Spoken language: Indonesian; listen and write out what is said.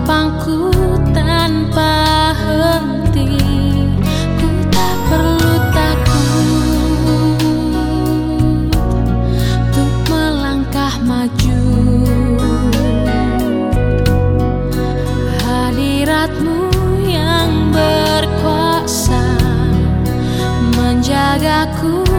lapangku tanpa henti Ku tak perlu takut Untuk melangkah maju? Hadiratmu yang berkuasa Menjagaku